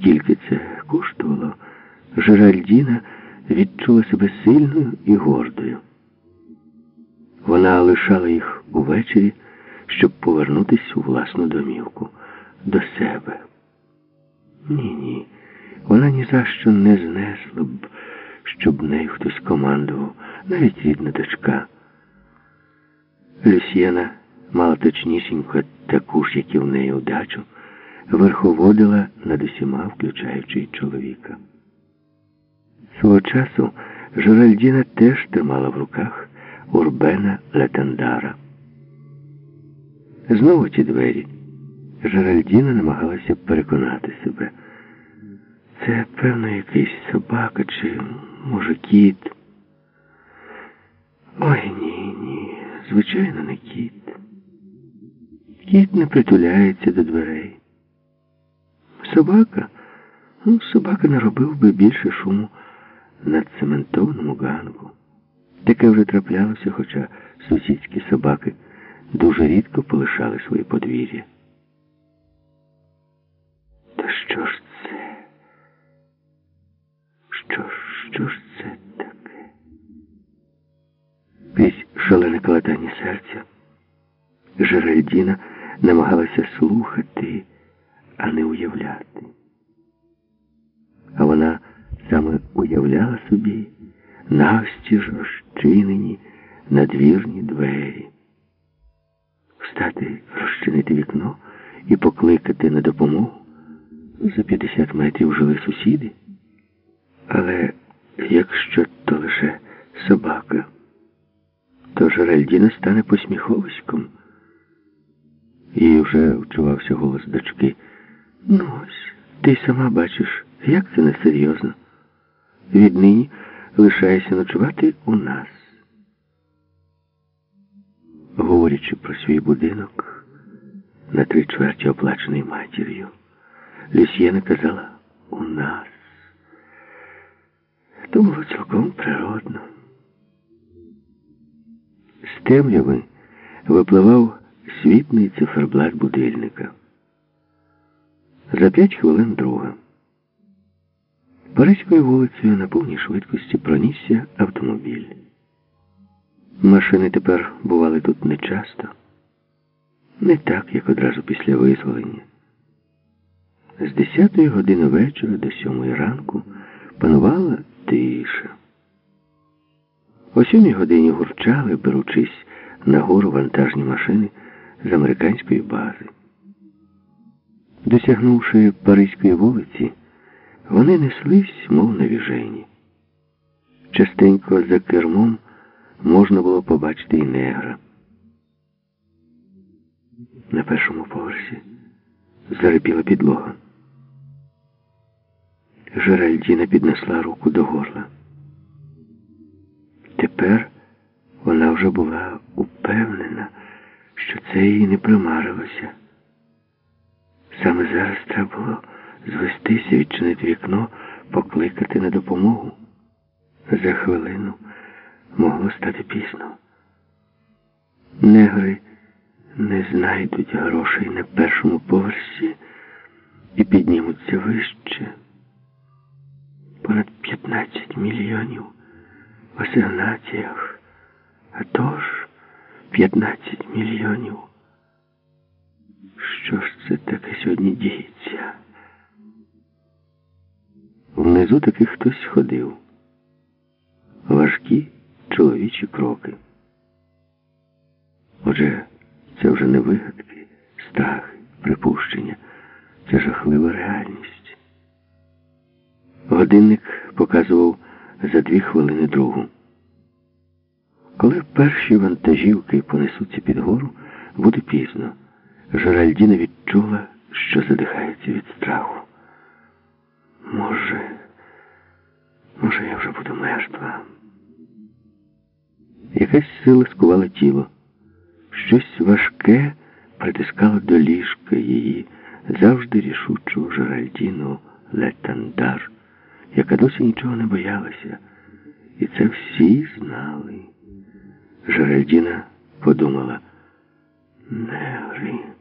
скільки це коштувало, Жеральдіна відчула себе сильною і гордою. Вона лишала їх увечері, щоб повернутися у власну домівку до себе. Ні, ні. Вона ні за що не знесла б, щоб нею хтось командував, навіть рідна дочка. Люсьєна мала точнісінько таку ж, як і в неї удачу, верховодила над усіма, включаючи й чоловіка. Свого часу Жеральдіна теж тримала в руках Урбена Летандара. Знову ті двері. Жеральдіна намагалася переконати себе. Це, певно, якийсь собака чи, може, кіт. Ой ні, ні, звичайно, не кіт. Кіт не притуляється до дверей. Собака, ну, собака не робив би більше шуму на цементованому ганку. Таке вже траплялося, хоча сусідські собаки дуже рідко полишали свої подвір'я. Та що ж це? Що ж, що ж це таке? Крізь шалене кладання серця Жеральдіна намагалася слухати, а не уявляти. А вона саме уявляла собі навстіж розчинені надвірні двері. Встати, розчинити вікно і покликати на допомогу. За 50 метрів жили сусіди. Але якщо то лише собака, то Жеральдіна стане посміховиськом. І вже вчувався голос дочки. Ну ось, ти сама бачиш, як це несерйозно. Віднині лишаєшся ночувати у нас. Говорячи про свій будинок, на три чверті оплачений матір'ю, Люсьєна казала у нас. То було цілком природно. З темряви випливав світний циферблат будильника. За п'ять хвилин друга. Паризькою вулицею на повній швидкості пронісся автомобіль. Машини тепер бували тут нечасто. Не так, як одразу після визволення. З 10 години вечора до 7 ранку панувала тиша. О 7 годині гурчали, беручись на гору вантажні машини з американської бази. Досягнувши Паризької вулиці, вони неслись, мов навіжені. Частенько за кермом можна було побачити і негра. На першому поверсі зарипіла підлога. Жеральдіна піднесла руку до горла. Тепер вона вже була упевнена, що це їй не примарилося. Саме зараз треба було звестися, відчинити вікно, покликати на допомогу. За хвилину могло стати пізно. Негри не знайдуть грошей на першому поверсі і піднімуться вище. Понад 15 мільйонів в асигнаціях, а тож 15 мільйонів. Що ж це таке сьогодні діється? Внизу таки хтось ходив. Важкі чоловічі кроки. Отже, це вже не вигадки, страх, припущення. Це жахлива реальність. Годинник показував за дві хвилини другу. Коли перші вантажівки понесуться під гору, буде пізно. Жеральдіна відчула, що задихається від страху. Може, може, я вже буду мертва. Якась сила скувала тіло. Щось важке притискало до ліжка її, завжди рішучу Жеральдіну Летандар, яка досі нічого не боялася. І це всі знали. Жеральдіна подумала негри.